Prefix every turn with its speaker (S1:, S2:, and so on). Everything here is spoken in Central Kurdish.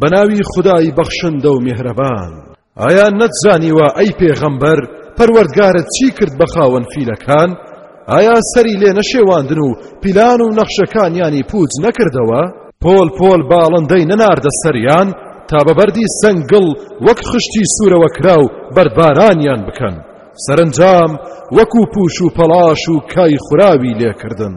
S1: بەناوی خودای بەخشندە و میهرەبان. ئایا نەتزانیوە ئەی پێغەمبەر پەروەردگارت چی کرد بە خاوەن فیلەکان؟ ئایا سەری لێ نەشێواندن و پیلان و نەخشەکانیانی پوچ نەکردەوە؟ پۆل پۆل باڵندەی نەناردە سەریان تا بە بەردی سنگڵ وەک خشتی سوورەوە کراو بەردبارانیان بکەن سەرنجام وەکو پوش و پەڵاش و کای خوراوی لێکردن.